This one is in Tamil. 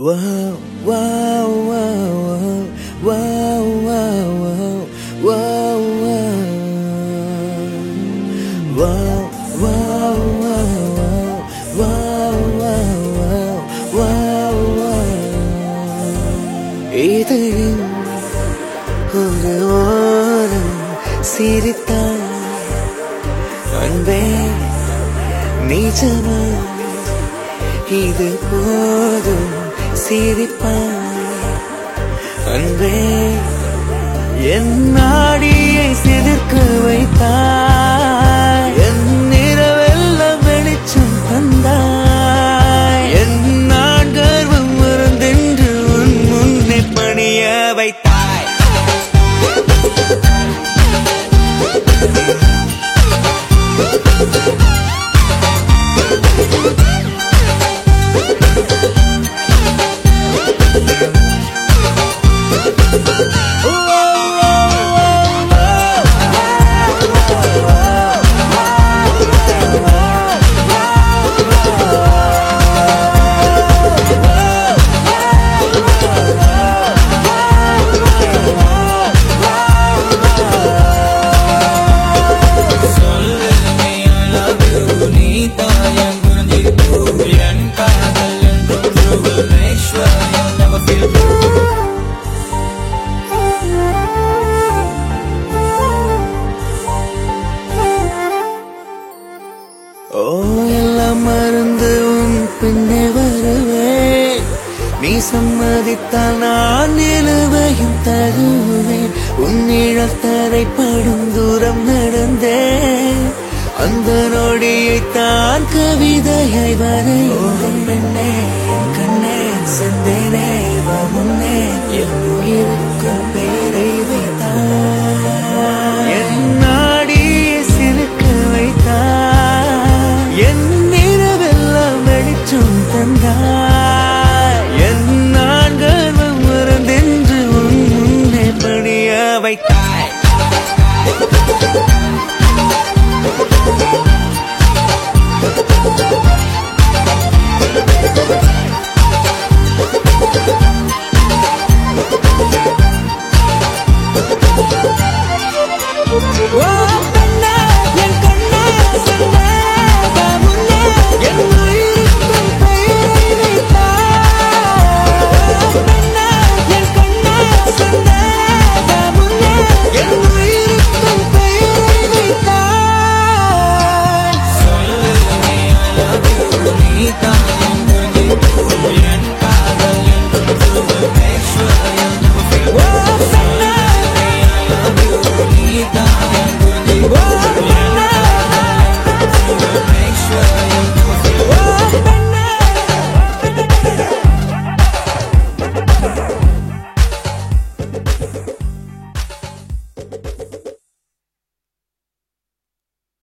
Wow, wow, wow, wow, wow, wow, wow, wow, wow, wow, wow, wow, wow, wow. இதழின் ஒரு ஓரம் சிரித்தான் அன்பே நிஜமா இது போதும் சிரிப்பான். அன்பே என் நாடியை சிதிர்க்க வைத்தான் Oh! பின்னே வருவேன். நீ சம்மதித்தால் நான் நிலுவையும் தருவேன். உன்னிழத்தரை படும் தூரம் நடந்தேன். அந்த நொடியை தான் கவிதையை வரையோம் பெண்ணே கண்ணே செந்தேனே வா முன்னே என் உயிருக்கும் தந்தாய். என் நான்கர்வம் மறந்தென்று உன் முன்னே படிய வைத்தாய்.